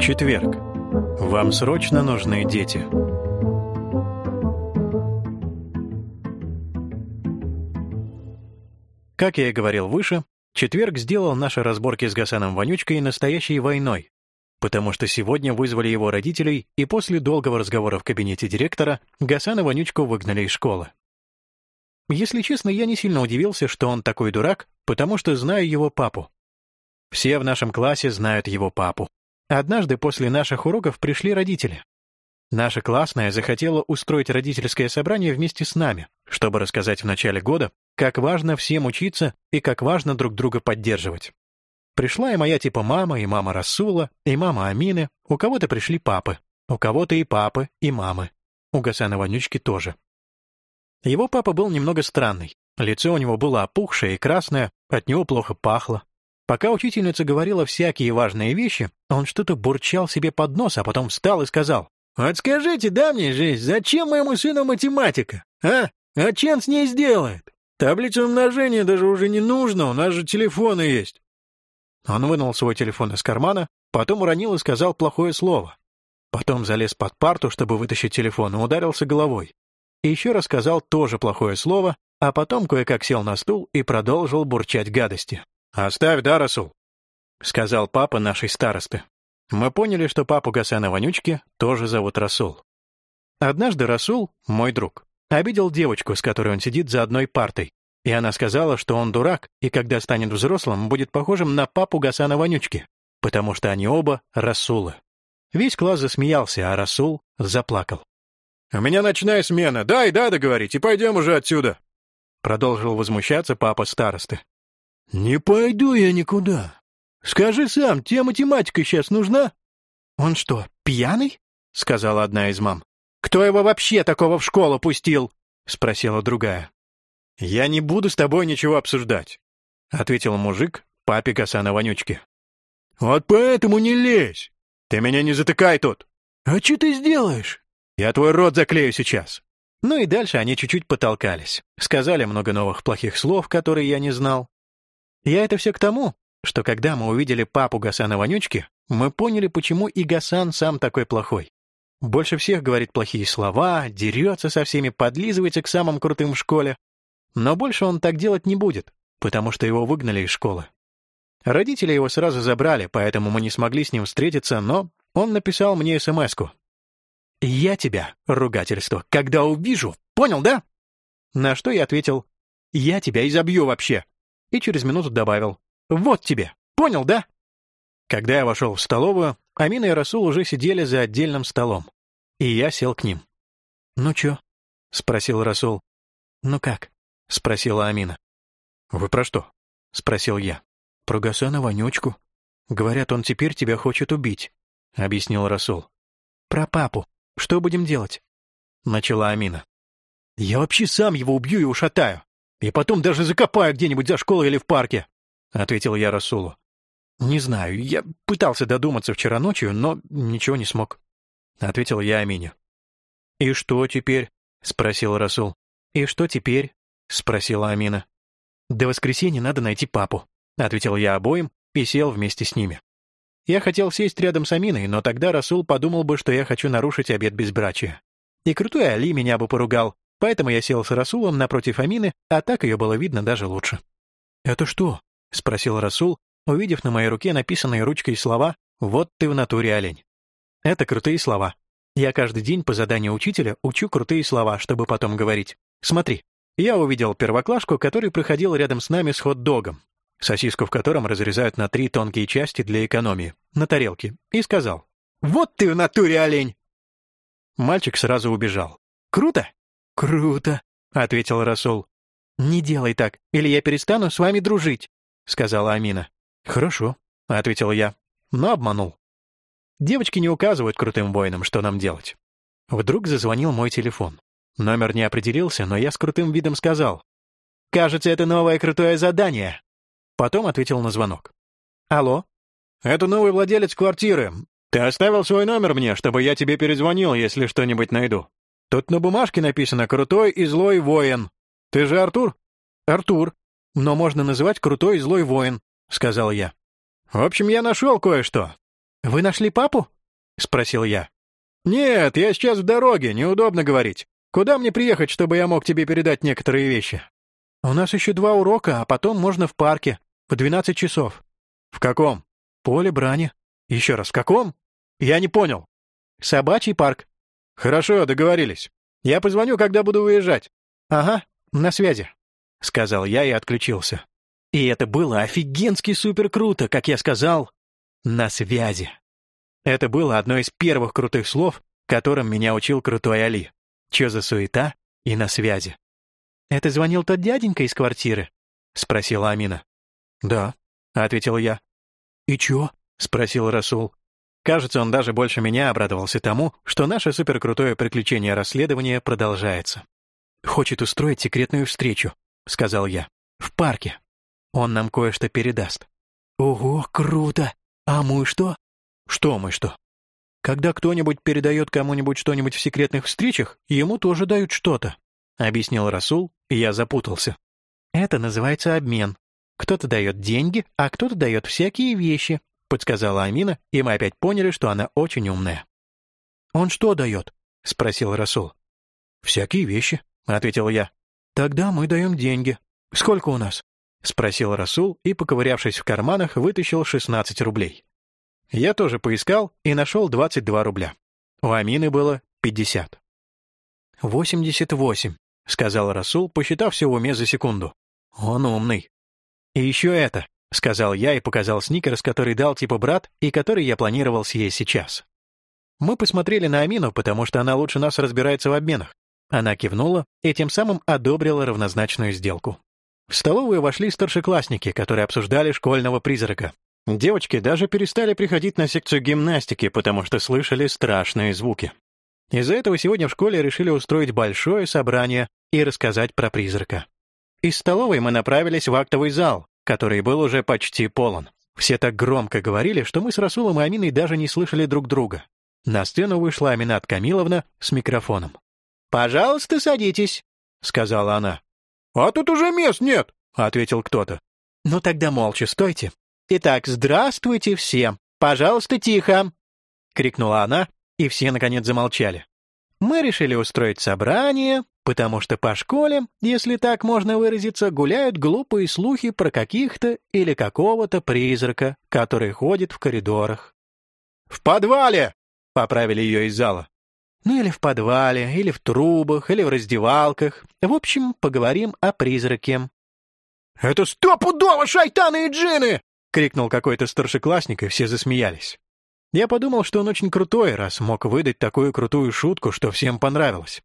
Четверг. Вам срочно нужны дети. Как я и говорил выше, четверг сделал наши разборки с Гасаном Вонючкой настоящей войной, потому что сегодня вызвали его родителей, и после долгого разговора в кабинете директора Гасана Вонючку выгнали из школы. Если честно, я не сильно удивился, что он такой дурак, потому что знаю его папу. Все в нашем классе знают его папу. Однажды после наших уроков пришли родители. Наша классная захотела устроить родительское собрание вместе с нами, чтобы рассказать в начале года, как важно всем учиться и как важно друг друга поддерживать. Пришла и моя типа мама, и мама Расула, и мама Амины, у кого-то пришли папы, у кого-то и папы, и мамы. У Гасана Вонючки тоже. Его папа был немного странный. Лицо у него было опухшее и красное, от него плохо пахло. Пока учительница говорила всякие важные вещи, он что-то бурчал себе под нос, а потом встал и сказал, «Вот скажите, да мне жизнь, зачем моему сыну математика? А? А чем с ней сделает? Таблицу умножения даже уже не нужно, у нас же телефоны есть». Он вынул свой телефон из кармана, потом уронил и сказал плохое слово. Потом залез под парту, чтобы вытащить телефон, и ударился головой. И еще рассказал тоже плохое слово, а потом кое-как сел на стул и продолжил бурчать гадости. «Оставь, да, Расул?» — сказал папа нашей старосты. Мы поняли, что папу Гасана Вонючки тоже зовут Расул. Однажды Расул, мой друг, обидел девочку, с которой он сидит за одной партой, и она сказала, что он дурак, и когда станет взрослым, будет похожим на папу Гасана Вонючки, потому что они оба Расулы. Весь класс засмеялся, а Расул заплакал. «У меня ночная смена, дай, да, договорить, и пойдем уже отсюда!» Продолжил возмущаться папа старосты. «Не пойду я никуда. Скажи сам, тебе математика сейчас нужна?» «Он что, пьяный?» — сказала одна из мам. «Кто его вообще такого в школу пустил?» — спросила другая. «Я не буду с тобой ничего обсуждать», — ответил мужик папе Гасана Вонючки. «Вот поэтому не лезь. Ты меня не затыкай тут. А что ты сделаешь? Я твой рот заклею сейчас». Ну и дальше они чуть-чуть потолкались. Сказали много новых плохих слов, которые я не знал. Я это все к тому, что когда мы увидели папу Гасана Вонючки, мы поняли, почему и Гасан сам такой плохой. Больше всех говорит плохие слова, дерется со всеми, подлизывается к самым крутым в школе. Но больше он так делать не будет, потому что его выгнали из школы. Родители его сразу забрали, поэтому мы не смогли с ним встретиться, но он написал мне смс-ку. «Я тебя, ругательство, когда увижу, понял, да?» На что я ответил, «Я тебя изобью вообще!» И через минуту добавил, вот тебе! Понял, да?» Когда я вошел в столовую, Амина и Расул уже сидели за отдельным столом. И я сел к ним. «Ну чё?» — спросил Расул. «Ну как?» — спросила Амина. «Вы про что?» — спросил я. «Про Гасана Вонючку. Говорят, он теперь тебя хочет убить», — объяснил Расул. «Про папу. Что будем делать?» — начала Амина. «Я вообще сам его убью и ушатаю. И потом даже закопаю где-нибудь за школой или в парке. — ответил я Расулу. «Не знаю, я пытался додуматься вчера ночью, но ничего не смог», — ответил я Амине. «И что теперь?» — спросил Расул. «И что теперь?» — спросила Амина. «До воскресенья надо найти папу», — ответил я обоим и сел вместе с ними. Я хотел сесть рядом с Аминой, но тогда Расул подумал бы, что я хочу нарушить обет безбрачия. И крутой Али меня бы поругал, поэтому я сел с Расулом напротив Амины, а так ее было видно даже лучше. «Это что?» — спросил Расул, увидев на моей руке написанные ручкой слова «Вот ты в натуре олень». Это крутые слова. Я каждый день по заданию учителя учу крутые слова, чтобы потом говорить. Смотри, я увидел первоклашку, который проходил рядом с нами с хот-догом, сосиску в котором разрезают на три тонкие части для экономии, на тарелке, и сказал «Вот ты в натуре олень!» Мальчик сразу убежал. «Круто?» «Круто», — ответил Расул. «Не делай так, или я перестану с вами дружить». — сказала Амина. «Хорошо», — ответил я, но обманул. Девочки не указывают крутым воинам, что нам делать. Вдруг зазвонил мой телефон. Номер не определился, но я с крутым видом сказал. «Кажется, это новое крутое задание». Потом ответил на звонок. «Алло?» «Это новый владелец квартиры. Ты оставил свой номер мне, чтобы я тебе перезвонил, если что-нибудь найду. Тут на бумажке написано «Крутой и злой воин». Ты же Артур?» «Артур», но можно называть крутой и злой воин», — сказал я. «В общем, я нашел кое-что. «Вы нашли папу?» — спросил я. «Нет, я сейчас в дороге, неудобно говорить. Куда мне приехать, чтобы я мог тебе передать некоторые вещи?» «У нас еще два урока, а потом можно в парке. В двенадцать часов». «В каком?» «Поле брани». «Еще раз, в каком?» «Я не понял». «Собачий парк». «Хорошо, договорились. Я позвоню, когда буду выезжать». «Ага, на связи», — сказал я и отключился. И это было офигенски супер круто, как я сказал, на связи. Это было одно из первых крутых слов, которым меня учил крутой Али. Чё за суета и на связи. «Это звонил тот дяденька из квартиры?» — спросила Амина. «Да», — ответил я. «И чё?» — спросил Расул. Кажется, он даже больше меня обрадовался тому, что наше суперкрутое приключение расследования продолжается. «Хочет устроить секретную встречу», — сказал я. «В парке. Он нам кое-что передаст». «Ого, круто! А мы что?» Что мы что? Когда кто-нибудь передает кому-нибудь что-нибудь в секретных встречах, ему тоже дают что-то, объяснил Расул, и я запутался. Это называется обмен. Кто-то дает деньги, а кто-то дает всякие вещи, подсказала Амина, и мы опять поняли, что она очень умная. Он что дает? спросил Расул. Всякие вещи, ответил я. Тогда мы даем деньги. Сколько у нас? спросил Расул и, поковырявшись в карманах, вытащил 16 рублей. Я тоже поискал и нашел 22 рубля. У Амины было 50. «88», — сказал Расул, посчитав все в уме за секунду. «Он умный». «И еще это», — сказал я и показал сникерс, который дал типа брат и который я планировал съесть сейчас. Мы посмотрели на Амину, потому что она лучше нас разбирается в обменах. Она кивнула и тем самым одобрила равнозначную сделку. В столовую вошли старшеклассники, которые обсуждали школьного призрака. Девочки даже перестали приходить на секцию гимнастики, потому что слышали страшные звуки. Из-за этого сегодня в школе решили устроить большое собрание и рассказать про призрака. Из столовой мы направились в актовый зал, который был уже почти полон. Все так громко говорили, что мы с Расулом и Аминой даже не слышали друг друга. На сцену вышла Аминат Камиловна с микрофоном. «Пожалуйста, садитесь», — сказала она. «А тут уже мест нет», — ответил кто-то. «Ну тогда молча стойте «Итак, здравствуйте всем! Пожалуйста, тихо!» — крикнула она, и все, наконец, замолчали. Мы решили устроить собрание, потому что по школе, если так можно выразиться, гуляют глупые слухи про каких-то или какого-то призрака, который ходит в коридорах. «В подвале!» — поправили ее из зала. Ну или в подвале, или в трубах, или в раздевалках. В общем, поговорим о призраке. «Это стопудово шайтаны и джины!» крикнул какой-то старшеклассник, и все засмеялись. Я подумал, что он очень крутой, раз мог выдать такую крутую шутку, что всем понравилось.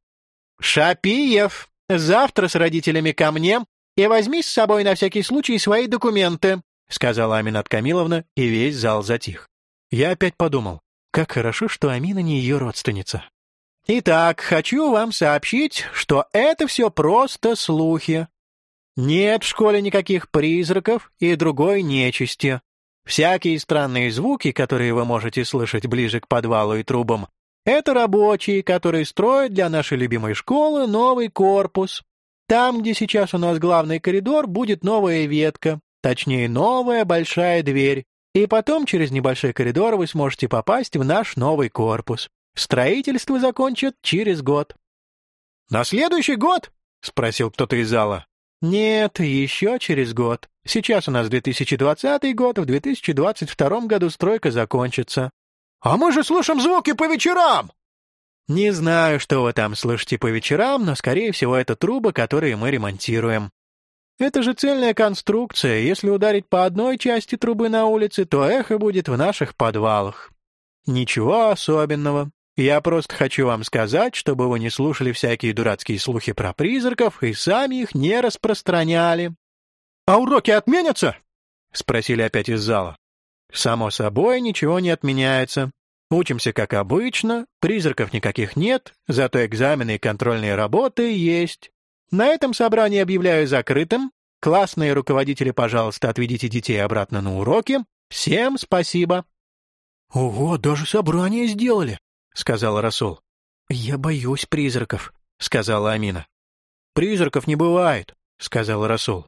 «Шапиев, завтра с родителями ко мне и возьми с собой на всякий случай свои документы», сказала Аминат Камиловна, и весь зал затих. Я опять подумал, как хорошо, что Амина не ее родственница. «Итак, хочу вам сообщить, что это все просто слухи. Нет в школе никаких призраков и другой нечисти. Всякие странные звуки, которые вы можете слышать ближе к подвалу и трубам, это рабочие, которые строят для нашей любимой школы новый корпус. Там, где сейчас у нас главный коридор, будет новая ветка, точнее, новая большая дверь. И потом через небольшой коридор вы сможете попасть в наш новый корпус. Строительство закончат через год. «На следующий год?» — спросил кто-то из зала. Нет, еще через год. Сейчас у нас 2020 год, в 2022 году стройка закончится. А мы же слушаем звуки по вечерам! Не знаю, что вы там слышите по вечерам, но, скорее всего, это трубы, которые мы ремонтируем. Это же цельная конструкция. Если ударить по одной части трубы на улице, то эхо будет в наших подвалах. Ничего особенного. Я просто хочу вам сказать, чтобы вы не слушали всякие дурацкие слухи про призраков и сами их не распространяли. «А уроки отменятся?» — спросили опять из зала. «Само собой, ничего не отменяется. Учимся как обычно, призраков никаких нет, зато экзамены и контрольные работы есть. На этом собрание объявляю закрытым. Классные руководители, пожалуйста, отведите детей обратно на уроки. Всем спасибо». «Ого, даже собрание сделали!» — сказал Расул. «Я боюсь призраков», — сказала Амина. «Призраков не бывает», — сказал Расул.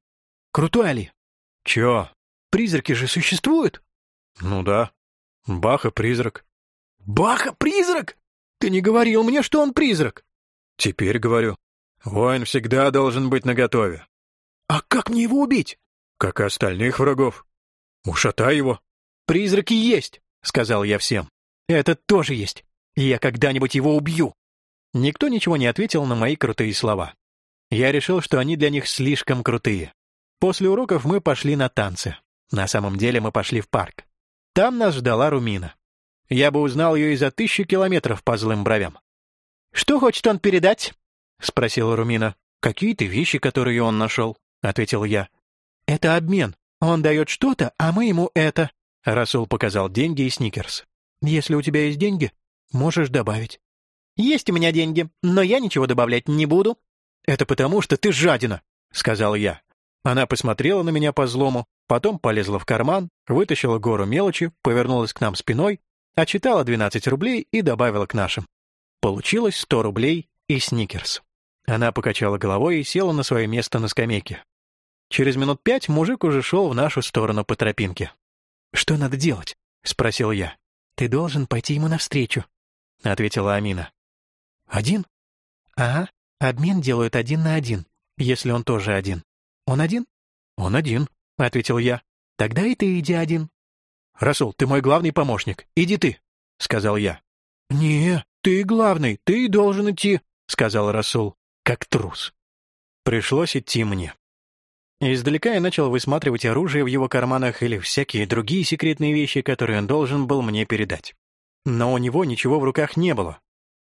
«Крутой Али?» «Чё?» «Призраки же существуют?» «Ну да». Баха-призрак. Баха-призрак? Ты не говорил мне, что он призрак. Теперь говорю. Воин всегда должен быть наготове. А как мне его убить? Как и остальных врагов. Ушатай его. Призраки есть, сказал я всем. Этот тоже есть. Я когда-нибудь его убью. Никто ничего не ответил на мои крутые слова. Я решил, что они для них слишком крутые. После уроков мы пошли на танцы. На самом деле мы пошли в парк. Там нас ждала Румина. Я бы узнал ее и за тысячу километров по злым бровям. «Что хочет он передать?» — спросила Румина. «Какие-то вещи, которые он нашел», — ответил я. «Это обмен. Он дает что-то, а мы ему это». Расул показал деньги и сникерс. «Если у тебя есть деньги, можешь добавить». «Есть у меня деньги, но я ничего добавлять не буду». «Это потому, что ты жадина», — сказал я. Она посмотрела на меня по-злому, потом полезла в карман, вытащила гору мелочи, повернулась к нам спиной, отчитала 12 рублей и добавила к нашим. Получилось 100 рублей и сникерс. Она покачала головой и села на свое место на скамейке. Через минут пять мужик уже шел в нашу сторону по тропинке. «Что надо делать?» — спросил я. «Ты должен пойти ему навстречу», — ответила Амина. «Один?» «Ага, обмен делают один на один, если он тоже один. Он один?» «Он один», — ответил я. «Тогда и ты иди один». «Расул, ты мой главный помощник. Иди ты», — сказал я. «Не, ты главный, ты должен идти», — сказал Расул, как трус. Пришлось идти мне. Издалека я начал высматривать оружие в его карманах или всякие другие секретные вещи, которые он должен был мне передать. Но у него ничего в руках не было.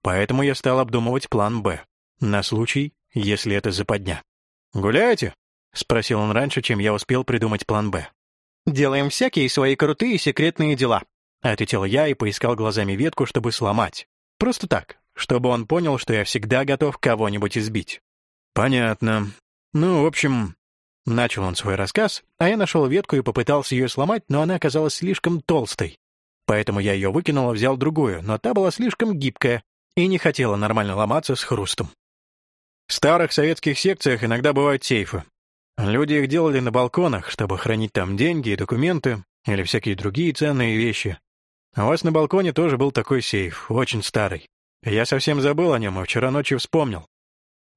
Поэтому я стал обдумывать план «Б» на случай, если это западня. «Гуляете?» — спросил он раньше, чем я успел придумать план «Б». «Делаем всякие свои крутые секретные дела», — ответил я и поискал глазами ветку, чтобы сломать. Просто так, чтобы он понял, что я всегда готов кого-нибудь избить. «Понятно. Ну, в общем...» Начал он свой рассказ, а я нашел ветку и попытался ее сломать, но она оказалась слишком толстой. Поэтому я ее выкинул и взял другую, но та была слишком гибкая и не хотела нормально ломаться с хрустом. В старых советских секциях иногда бывают сейфы. Люди их делали на балконах, чтобы хранить там деньги и документы или всякие другие ценные вещи. У вас на балконе тоже был такой сейф, очень старый. Я совсем забыл о нем, и вчера ночью вспомнил.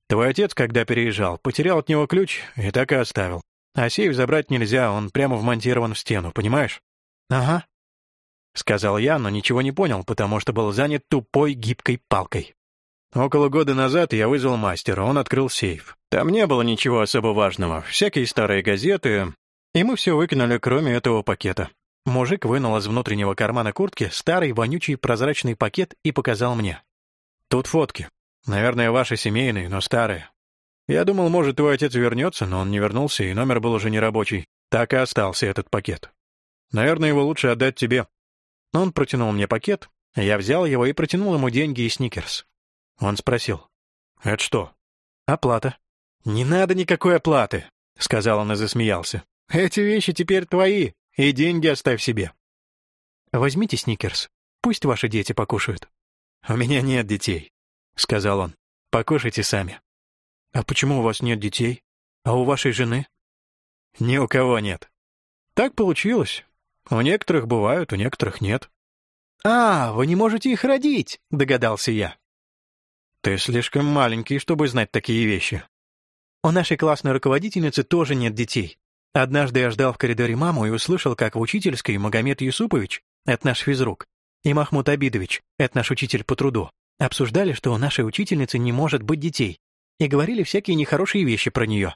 Твой отец, когда переезжал, потерял от него ключ и так и оставил. А сейф забрать нельзя, он прямо вмонтирован в стену, понимаешь? Ага. Сказал я, но ничего не понял, потому что был занят тупой гибкой палкой. Около года назад я вызвал мастера, он открыл сейф. Там не было ничего особо важного, всякие старые газеты, и мы все выкинули, кроме этого пакета. Мужик вынул из внутреннего кармана куртки старый вонючий прозрачный пакет и показал мне. Тут фотки. Наверное, ваши семейные, но старые. Я думал, может, твой отец вернется, но он не вернулся, и номер был уже не рабочий. Так и остался этот пакет. Наверное, его лучше отдать тебе. Он протянул мне пакет, я взял его и протянул ему деньги и сникерс. Он спросил. «Это что?» «Оплата». «Не надо никакой оплаты», — сказал он и засмеялся. «Эти вещи теперь твои, и деньги оставь себе». «Возьмите сникерс, пусть ваши дети покушают». «У меня нет детей», — сказал он. «Покушайте сами». «А почему у вас нет детей? А у вашей жены?» «Ни у кого нет». «Так получилось. У некоторых бывают, у некоторых нет». «А, вы не можете их родить», — догадался я. «Ты слишком маленький, чтобы знать такие вещи». У нашей классной руководительницы тоже нет детей. Однажды я ждал в коридоре маму и услышал, как в учительской Магомед Юсупович, это наш физрук, и Махмуд Абидович, это наш учитель по труду, обсуждали, что у нашей учительницы не может быть детей, и говорили всякие нехорошие вещи про нее.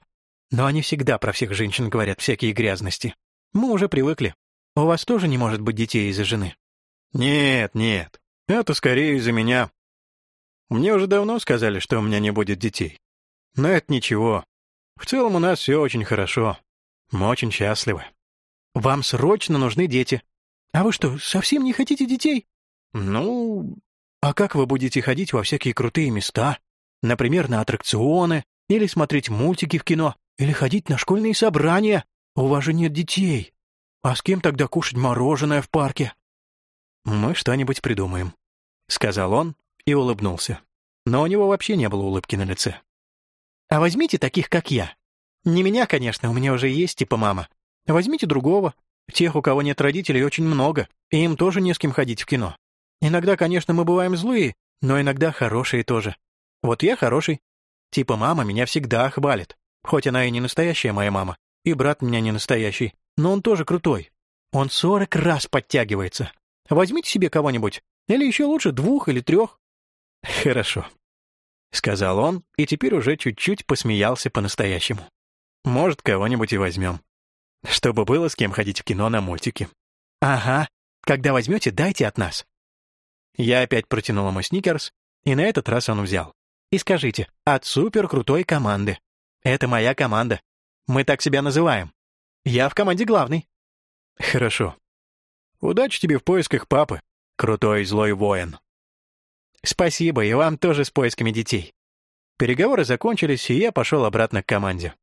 Но они всегда про всех женщин говорят всякие грязности. Мы уже привыкли. У вас тоже не может быть детей из-за жены? Нет, нет. Это скорее из-за меня. Мне уже давно сказали, что у меня не будет детей. Но это ничего. В целом у нас все очень хорошо. Мы очень счастливы. Вам срочно нужны дети. А вы что, совсем не хотите детей? Ну, а как вы будете ходить во всякие крутые места? Например, на аттракционы, или смотреть мультики в кино, или ходить на школьные собрания? У вас же нет детей. А с кем тогда кушать мороженое в парке? Мы что-нибудь придумаем, сказал он и улыбнулся. Но у него вообще не было улыбки на лице. А возьмите таких, как я. Не меня, конечно, у меня уже есть типа мама. Возьмите другого. Тех, у кого нет родителей, очень много, и им тоже не с кем ходить в кино. Иногда, конечно, мы бываем злые, но иногда хорошие тоже. Вот я хороший. Типа мама меня всегда хвалит, хоть она и не настоящая моя мама, и брат меня не настоящий, но он тоже крутой. Он сорок раз подтягивается. Возьмите себе кого-нибудь, или еще лучше двух или трех. Хорошо, — сказал он, и теперь уже чуть-чуть посмеялся по-настоящему. Может, кого-нибудь и возьмем. Чтобы было с кем ходить в кино на мультики. Ага, когда возьмете, дайте от нас. Я опять протянул ему сникерс, и на этот раз он взял. И скажите, от супер крутой команды. Это моя команда. Мы так себя называем. Я в команде главный. Хорошо. Удачи тебе в поисках папы, крутой злой воин. Спасибо, и вам тоже с поисками детей. Переговоры закончились, и я пошел обратно к команде.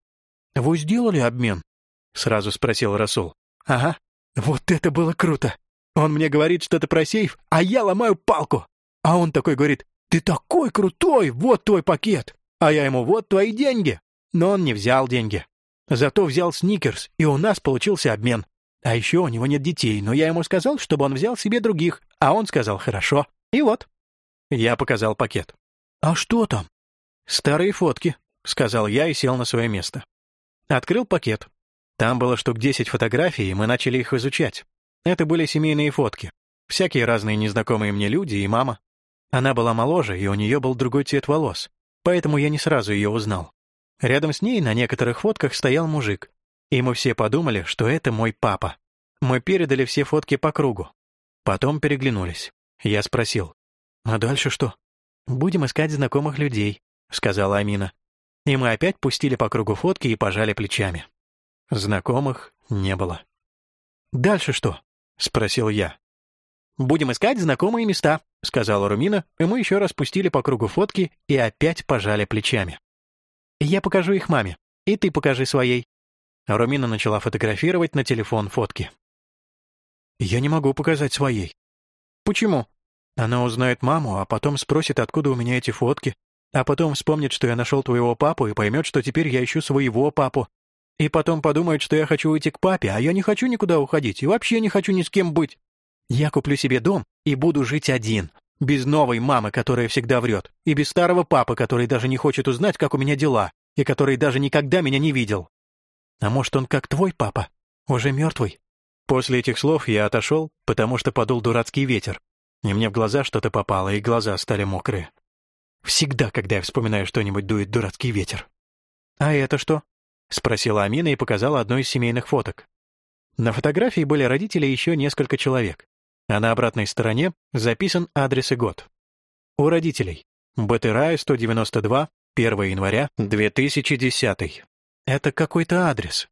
«Вы сделали обмен?» — сразу спросил Расул. «Ага. Вот это было круто! Он мне говорит что-то про сейф, а я ломаю палку. А он такой говорит, «Ты такой крутой! Вот твой пакет!» А я ему, «Вот твои деньги!» Но он не взял деньги. Зато взял сникерс, и у нас получился обмен. А еще у него нет детей, но я ему сказал, чтобы он взял себе других, а он сказал «хорошо». И вот. Я показал пакет. «А что там?» «Старые фотки», — сказал я и сел на свое место. Открыл пакет. Там было штук десять фотографий, и мы начали их изучать. Это были семейные фотки. Всякие разные незнакомые мне люди и мама. Она была моложе, и у нее был другой цвет волос, поэтому я не сразу ее узнал. Рядом с ней на некоторых фотках стоял мужик, и мы все подумали, что это мой папа. Мы передали все фотки по кругу. Потом переглянулись. Я спросил, «А дальше что?» «Будем искать знакомых людей», — сказала Амина. И мы опять пустили по кругу фотки и пожали плечами. Знакомых не было. «Дальше что?» — спросил я. «Будем искать знакомые места», — сказала Румина, и мы еще раз пустили по кругу фотки и опять пожали плечами. «Я покажу их маме, и ты покажи своей». Румина начала фотографировать на телефон фотки. «Я не могу показать своей». «Почему?» Она узнает маму, а потом спросит, откуда у меня эти фотки, а потом вспомнит, что я нашел твоего папу, и поймет, что теперь я ищу своего папу. И потом подумает, что я хочу уйти к папе, а я не хочу никуда уходить, и вообще не хочу ни с кем быть. Я куплю себе дом и буду жить один, без новой мамы, которая всегда врет, и без старого папы, который даже не хочет узнать, как у меня дела, и который даже никогда меня не видел. А может, он как твой папа, уже мертвый? После этих слов я отошел, потому что подул дурацкий ветер, и мне в глаза что-то попало, и глаза стали мокрые. Всегда, когда я вспоминаю что-нибудь, дует дурацкий ветер. «А это что?» — спросила Амина и показала одну из семейных фоток. На фотографии были родители и еще несколько человек, а на обратной стороне записан адрес и год. У родителей. Батырая, 192, 1 января 2010. Это какой-то адрес.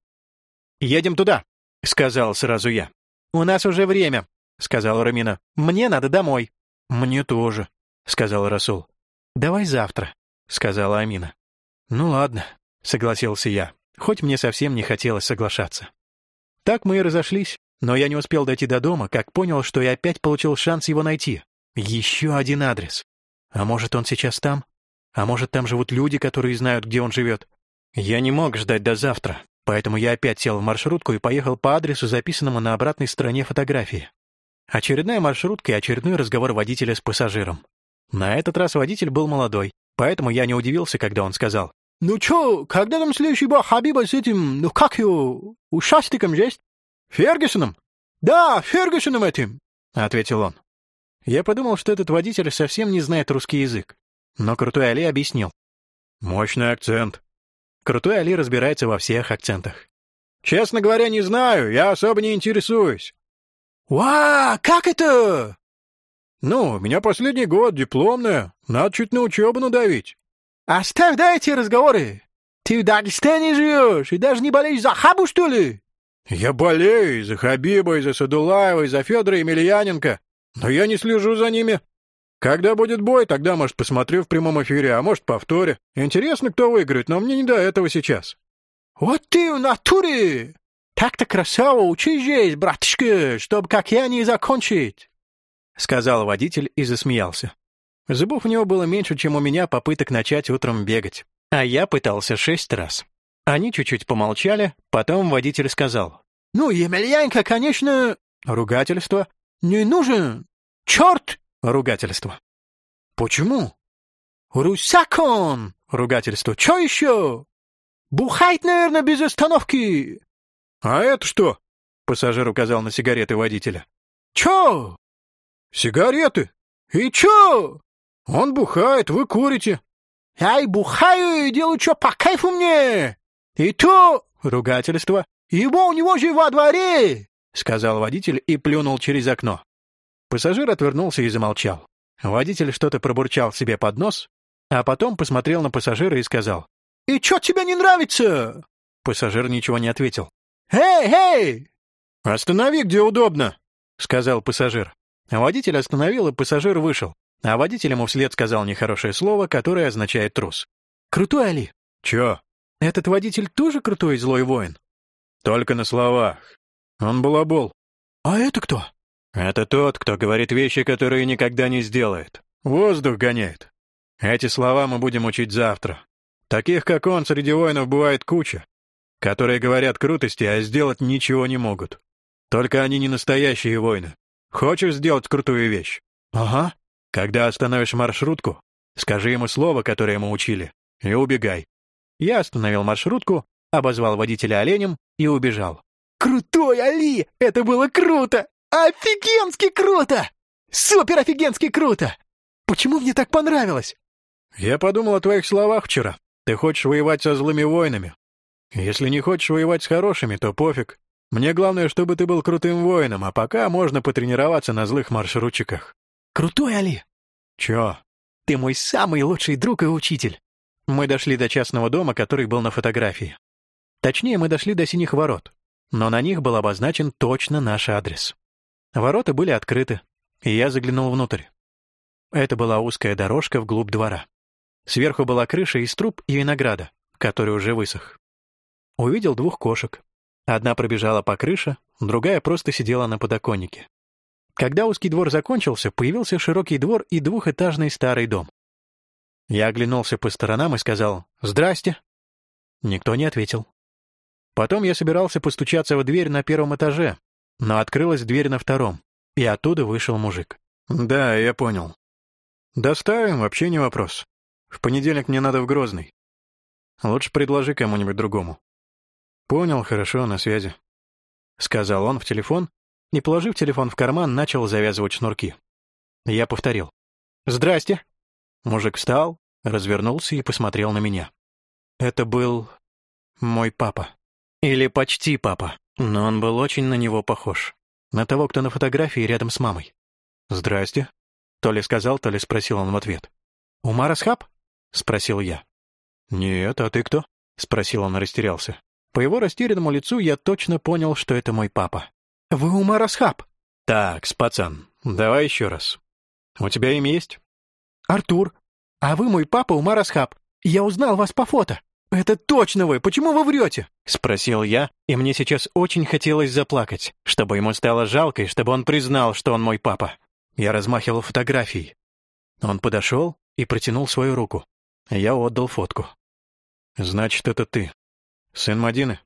«Едем туда», — сказал сразу я. «У нас уже время», — сказала Рамина. «Мне надо домой». «Мне тоже», — сказал Расул. «Давай завтра», — сказала Амина. «Ну ладно», — согласился я, хоть мне совсем не хотелось соглашаться. Так мы и разошлись, но я не успел дойти до дома, как понял, что я опять получил шанс его найти. Еще один адрес. А может, он сейчас там? А может, там живут люди, которые знают, где он живет? Я не мог ждать до завтра, поэтому я опять сел в маршрутку и поехал по адресу, записанному на обратной стороне фотографии. Очередная маршрутка и очередной разговор водителя с пассажиром. На этот раз водитель был молодой, поэтому я не удивился, когда он сказал. «Ну чё, когда там следующий бог Хабиба с этим, ну как его, ушастиком есть? Фергюсоном?» «Да, Фергюсоном этим», — ответил он. Я подумал, что этот водитель совсем не знает русский язык. Но Крутой Али объяснил. «Мощный акцент». Крутой Али разбирается во всех акцентах. «Честно говоря, не знаю, я особо не интересуюсь. «Ва, как это?» «Ну, у меня последний год, дипломная. Надо чуть на учебу надавить». «Оставь, да, эти разговоры. Ты в Дагестане живешь и даже не болеешь за Хабу, что ли?» «Я болею и за Хабиба, и за Садулаева, и за Федора Емельяненко, но я не слежу за ними. Когда будет бой, тогда, может, посмотрю в прямом эфире, а может, повторе. Интересно, кто выиграет, но мне не до этого сейчас». «Вот ты в натуре! Так-то красава, учись здесь, братишка, чтобы как я не закончить!» Сказал водитель и засмеялся. Зубов у него было меньше, чем у меня попыток начать утром бегать. А я пытался шесть раз. Они чуть-чуть помолчали, потом водитель сказал. Ну, Емельяненко, конечно, ругательство, не нужен. Черт! Ругательство. Почему? Русак он! Ругательство. Че еще? Бухает, наверное, без остановки. А это что? Пассажир указал на сигареты водителя. Че? Сигареты. И че? Он бухает, вы курите. Я и бухаю, и делаю что по кайфу мне. И то... Ругательство. Его у него же во дворе, сказал водитель и плюнул через окно. Пассажир отвернулся и замолчал. Водитель что-то пробурчал себе под нос, а потом посмотрел на пассажира и сказал. «И что тебе не нравится?» Пассажир ничего не ответил. «Эй, эй!» «Останови, где удобно», — сказал пассажир. Водитель остановил, и пассажир вышел, а водитель ему вслед сказал нехорошее слово, которое означает трус. «Крутой Али!» «Чё?» «Этот водитель тоже крутой злой воин?» «Только на словах. Он балабол». «А это кто?» «Это тот, кто говорит вещи, которые никогда не сделает. Воздух гоняет. Эти слова мы будем учить завтра. Таких, как он, среди воинов бывает куча, которые говорят крутости, а сделать ничего не могут. Только они не настоящие воины. Хочешь сделать крутую вещь? Ага. Когда остановишь маршрутку, скажи ему слово, которое мы учили, и убегай. Я остановил маршрутку, обозвал водителя оленем и убежал. «Крутой, Али! Это было круто! Офигенски круто! Супер офигенски круто! Почему мне так понравилось?» «Я подумал о твоих словах вчера. Ты хочешь воевать со злыми воинами. Если не хочешь воевать с хорошими, то пофиг. Мне главное, чтобы ты был крутым воином, а пока можно потренироваться на злых маршрутчиках». «Крутой, Али!» «Чё?» «Ты мой самый лучший друг и учитель». Мы дошли до частного дома, который был на фотографии. Точнее, мы дошли до синих ворот, но на них был обозначен точно наш адрес. Ворота были открыты, и я заглянул внутрь. Это была узкая дорожка вглубь двора. Сверху была крыша из труб и винограда, который уже высох. Увидел двух кошек. Одна пробежала по крыше, другая просто сидела на подоконнике. Когда узкий двор закончился, появился широкий двор и двухэтажный старый дом. Я оглянулся по сторонам и сказал «Здрасте». Никто не ответил. Потом я собирался постучаться в дверь на первом этаже, но открылась дверь на втором, и оттуда вышел мужик. «Да, я понял. Доставим, вообще не вопрос. В понедельник мне надо в Грозный. Лучше предложи кому-нибудь другому». «Понял, хорошо, на связи», — сказал он в телефон, и, положив телефон в карман, начал завязывать шнурки. Я повторил. «Здрасте». Мужик встал, развернулся и посмотрел на меня. Это был мой папа. Или почти папа, но он был очень на него похож. На того, кто на фотографии рядом с мамой. «Здрасте», — то ли сказал, то ли спросил он в ответ. «Умар Асхаб?» — спросил я. «Нет, а ты кто?» — спросил он и растерялся. По его растерянному лицу я точно понял, что это мой папа. «Вы Умар Асхаб?» «Так, пацан, давай еще раз. У тебя имя есть?» «Артур. А вы мой папа Умар Асхаб. Я узнал вас по фото. Это точно вы. Почему вы врете?» Спросил я, и мне сейчас очень хотелось заплакать, чтобы ему стало жалко и чтобы он признал, что он мой папа. Я размахивал фотографией. Он подошел и протянул свою руку. Я отдал фотку. «Значит, это ты. Сын Мадины?»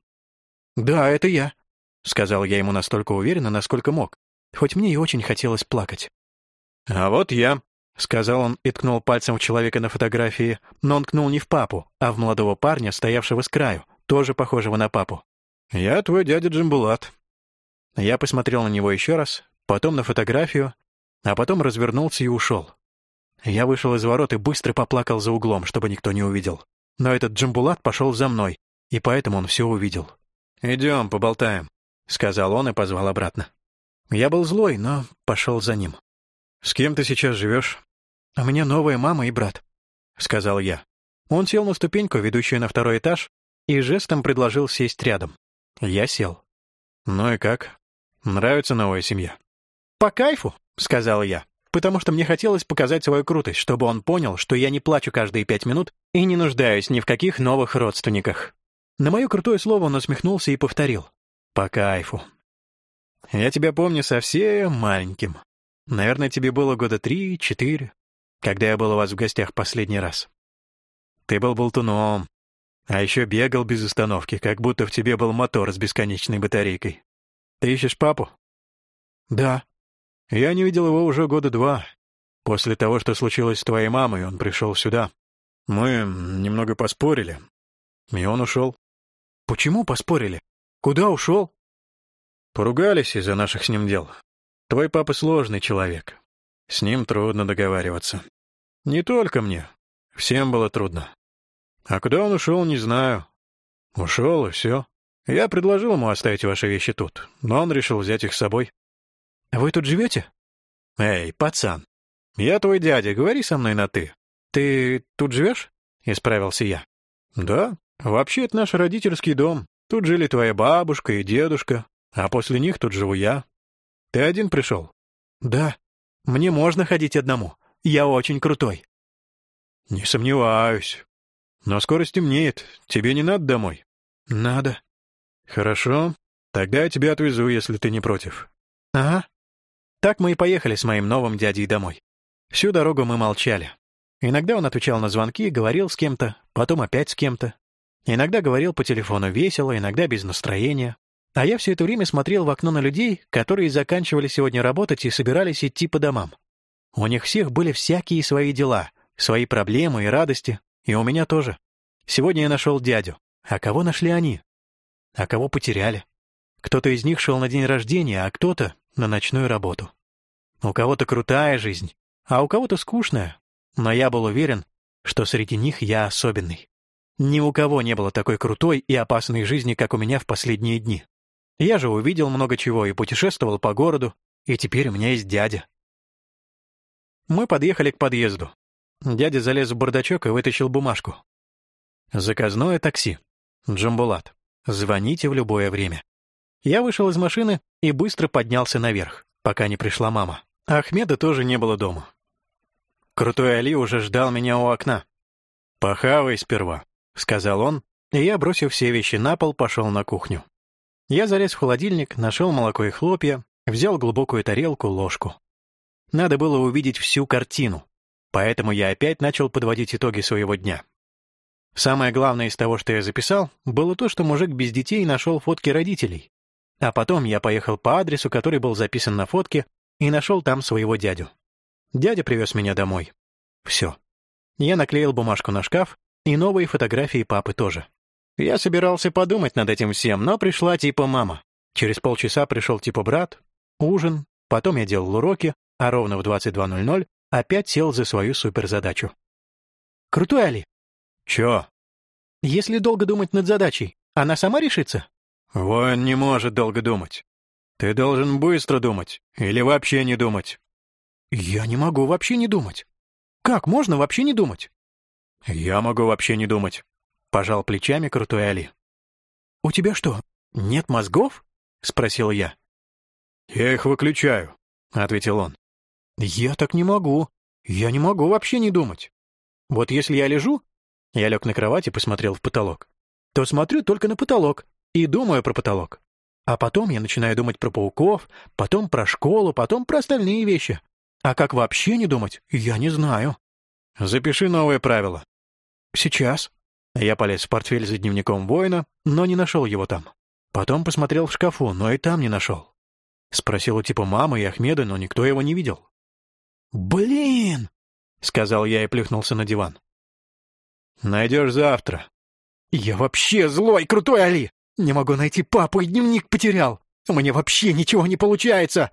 «Да, это я», — сказал я ему настолько уверенно, насколько мог, хоть мне и очень хотелось плакать. «А вот я», — сказал он и ткнул пальцем в человека на фотографии, но он ткнул не в папу, а в молодого парня, стоявшего с краю, тоже похожего на папу. «Я твой дядя Джамбулат». Я посмотрел на него еще раз, потом на фотографию, а потом развернулся и ушел. Я вышел из ворот и быстро поплакал за углом, чтобы никто не увидел. Но этот Джамбулат пошел за мной, и поэтому он все увидел. «Идем, поболтаем», — сказал он и позвал обратно. Я был злой, но пошел за ним. «С кем ты сейчас живешь?» «У меня новая мама и брат», — сказал я. Он сел на ступеньку, ведущую на второй этаж, и жестом предложил сесть рядом. Я сел. «Ну и как? Нравится новая семья?» «По кайфу», — сказал я, потому что мне хотелось показать свою крутость, чтобы он понял, что я не плачу каждые пять минут и не нуждаюсь ни в каких новых родственниках. На мое крутое слово он усмехнулся и повторил. «По кайфу». «Я тебя помню совсем маленьким. Наверное, тебе было года три-четыре, когда я был у вас в гостях последний раз. Ты был болтуном, а еще бегал без остановки, как будто в тебе был мотор с бесконечной батарейкой. Ты ищешь папу?» «Да». «Я не видел его уже года два. После того, что случилось с твоей мамой, он пришел сюда. Мы немного поспорили, и он ушел». «Почему поспорили? Куда ушел?» «Поругались из-за наших с ним дел. Твой папа сложный человек. С ним трудно договариваться. Не только мне. Всем было трудно. А куда он ушел, не знаю. Ушел, и все. Я предложил ему оставить ваши вещи тут, но он решил взять их с собой. Вы тут живете? Эй, пацан, я твой дядя, говори со мной на «ты». Ты тут живешь? Исправился я. Да, вообще это наш родительский дом. Тут жили твоя бабушка и дедушка, а после них тут живу я. Ты один пришел? Да. Мне можно ходить одному. Я очень крутой. Не сомневаюсь. Но скоро стемнеет. Тебе не надо домой? Надо. Хорошо. Тогда я тебя отвезу, если ты не против. Ага. Так мы и поехали с моим новым дядей домой. Всю дорогу мы молчали. Иногда он отвечал на звонки, говорил с кем-то, потом опять с кем-то. Иногда говорил по телефону весело, иногда без настроения. А я все это время смотрел в окно на людей, которые заканчивали сегодня работать и собирались идти по домам. У них всех были всякие свои дела, свои проблемы и радости, и у меня тоже. Сегодня я нашел дядю. А кого нашли они? А кого потеряли? Кто-то из них шел на день рождения, а кто-то — на ночную работу. У кого-то крутая жизнь, а у кого-то скучная. Но я был уверен, что среди них я особенный. Ни у кого не было такой крутой и опасной жизни, как у меня в последние дни. Я же увидел много чего и путешествовал по городу, и теперь у меня есть дядя. Мы подъехали к подъезду. Дядя залез в бардачок и вытащил бумажку. Заказное такси. Джамбулат. Звоните в любое время. Я вышел из машины и быстро поднялся наверх, пока не пришла мама. Ахмеда тоже не было дома. Крутой Али уже ждал меня у окна. «Похавай сперва», — сказал он, и я, бросив все вещи на пол, пошел на кухню. Я залез в холодильник, нашел молоко и хлопья, взял глубокую тарелку, ложку. Надо было увидеть всю картину, поэтому я опять начал подводить итоги своего дня. Самое главное из того, что я записал, было то, что мужик без детей нашел фотки родителей. А потом я поехал по адресу, который был записан на фотке, и нашел там своего дядю. Дядя привез меня домой. Все. Я наклеил бумажку на шкаф, и новые фотографии папы тоже. Я собирался подумать над этим всем, но пришла типа мама. Через полчаса пришел типа брат, ужин, потом я делал уроки, а ровно в 22.00 опять сел за свою суперзадачу. «Крутой, Али!» «Чё?» «Если долго думать над задачей, она сама решится?» «Воин не может долго думать. Ты должен быстро думать или вообще не думать». «Я не могу вообще не думать. Как можно вообще не думать?» «Я могу вообще не думать. — пожал плечами крутой Али. «У тебя что, нет мозгов?» — спросил я. «Я их выключаю», — ответил он. «Я так не могу. Я не могу вообще не думать. Вот если я лежу...» Я лег на кровать и посмотрел в потолок. «То смотрю только на потолок и думаю про потолок. А потом я начинаю думать про пауков, потом про школу, потом про остальные вещи. А как вообще не думать, я не знаю». «Запиши новое правило». «Сейчас», я полез в портфель за дневником воина, но не нашел его там. Потом посмотрел в шкафу, но и там не нашел. Спросил у типа мамы и Ахмеда, но никто его не видел. «Блин!» — сказал я и плюхнулся на диван. «Найдешь завтра». «Я вообще злой, крутой Али! Не могу найти папу и дневник потерял! У меня вообще ничего не получается!»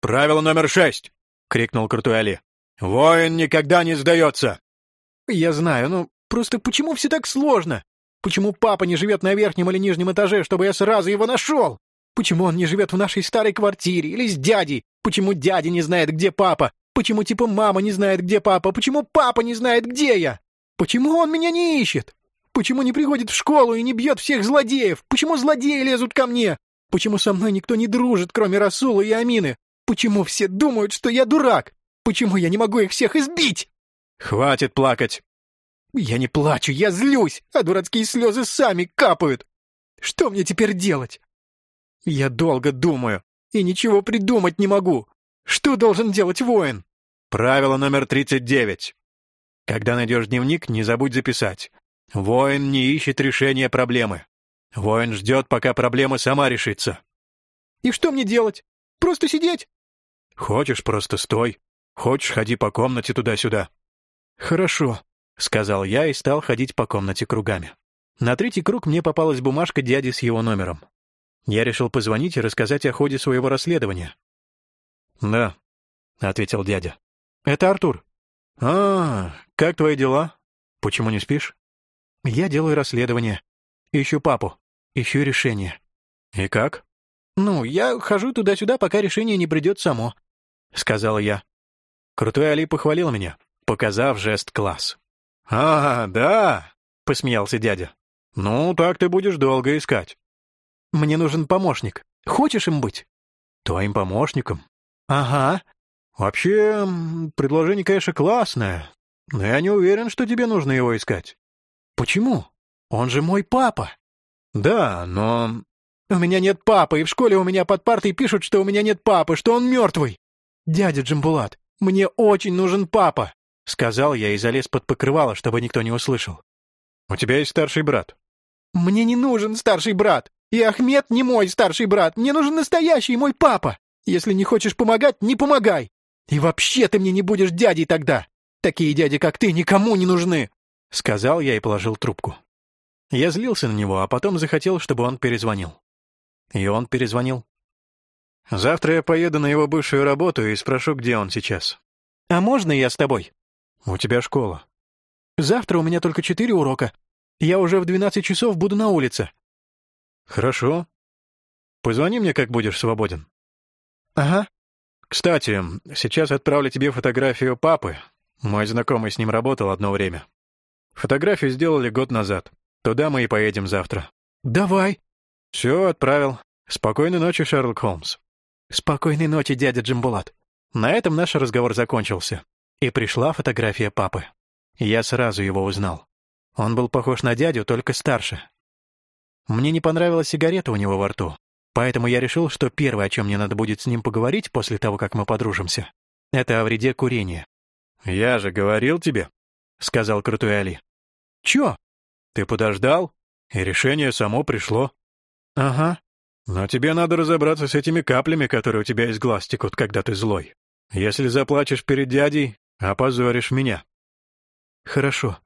«Правило номер шесть!» — крикнул крутой Али. «Воин никогда не сдается!» «Я знаю, но Просто почему все так сложно? Почему папа не живет на верхнем или нижнем этаже, чтобы я сразу его нашел? Почему он не живет в нашей старой квартире или с дядей? Почему дядя не знает, где папа? Почему типа мама не знает, где папа? Почему папа не знает, где я? Почему он меня не ищет? Почему не приходит в школу и не бьет всех злодеев? Почему злодеи лезут ко мне? Почему со мной никто не дружит, кроме Расула и Амины? Почему все думают, что я дурак? Почему я не могу их всех избить? Хватит плакать. Я не плачу, я злюсь, а дурацкие слезы сами капают. Что мне теперь делать? Я долго думаю и ничего придумать не могу. Что должен делать воин? Правило номер 39. Когда найдешь дневник, не забудь записать. Воин не ищет решения проблемы. Воин ждет, пока проблема сама решится. И что мне делать? Просто сидеть?» «Хочешь, просто стой. Хочешь, ходи по комнате туда-сюда». «Хорошо», — сказал я и стал ходить по комнате кругами. На третий круг мне попалась бумажка дяди с его номером. Я решил позвонить и рассказать о ходе своего расследования. «Да», — ответил дядя. «Это Артур». «А, как твои дела? Почему не спишь?» «Я делаю расследование. Ищу папу. Ищу решение». «И как?» «Ну, я хожу туда-сюда, пока решение не придет само», — сказала я. Крутой Али похвалил меня, показав жест класс. «А, да!» — посмеялся дядя. «Ну, так ты будешь долго искать». «Мне нужен помощник. Хочешь им быть?» «Твоим помощником?» «Ага». «Вообще, предложение, конечно, классное, но я не уверен, что тебе нужно его искать». «Почему? Он же мой папа». «Да, но...» «У меня нет папы, и в школе у меня под партой пишут, что у меня нет папы, что он мертвый. Дядя Джамбулат, мне очень нужен папа», — сказал я и залез под покрывало, чтобы никто не услышал. «У тебя есть старший брат?» «Мне не нужен старший брат, и Ахмед не мой старший брат, мне нужен настоящий мой папа. Если не хочешь помогать, не помогай. И вообще ты мне не будешь дядей тогда. Такие дяди, как ты, никому не нужны», — сказал я и положил трубку. Я злился на него, а потом захотел, чтобы он перезвонил. И он перезвонил. Завтра я поеду на его бывшую работу и спрошу, где он сейчас. «А можно я с тобой?» «У тебя школа». «Завтра у меня только четыре урока. Я уже в двенадцать часов буду на улице». «Хорошо. Позвони мне, как будешь свободен». «Ага». «Кстати, сейчас отправлю тебе фотографию папы. Мой знакомый с ним работал одно время. Фотографию сделали год назад. Туда мы и поедем завтра». «Давай». «Все, отправил. Спокойной ночи, Шерлок Холмс». «Спокойной ночи, дядя Джамбулат». На этом наш разговор закончился. И пришла фотография папы. Я сразу его узнал. Он был похож на дядю, только старше. Мне не понравилась сигарета у него во рту, поэтому я решил, что первое, о чем мне надо будет с ним поговорить после того, как мы подружимся, это о вреде курения. «Я же говорил тебе», — сказал крутой Али. «Чё?» «Ты подождал, и решение само пришло». «Ага». «Но тебе надо разобраться с этими каплями, которые у тебя из глаз текут, когда ты злой. Если заплачешь перед дядей, опозоришь меня». «Хорошо»,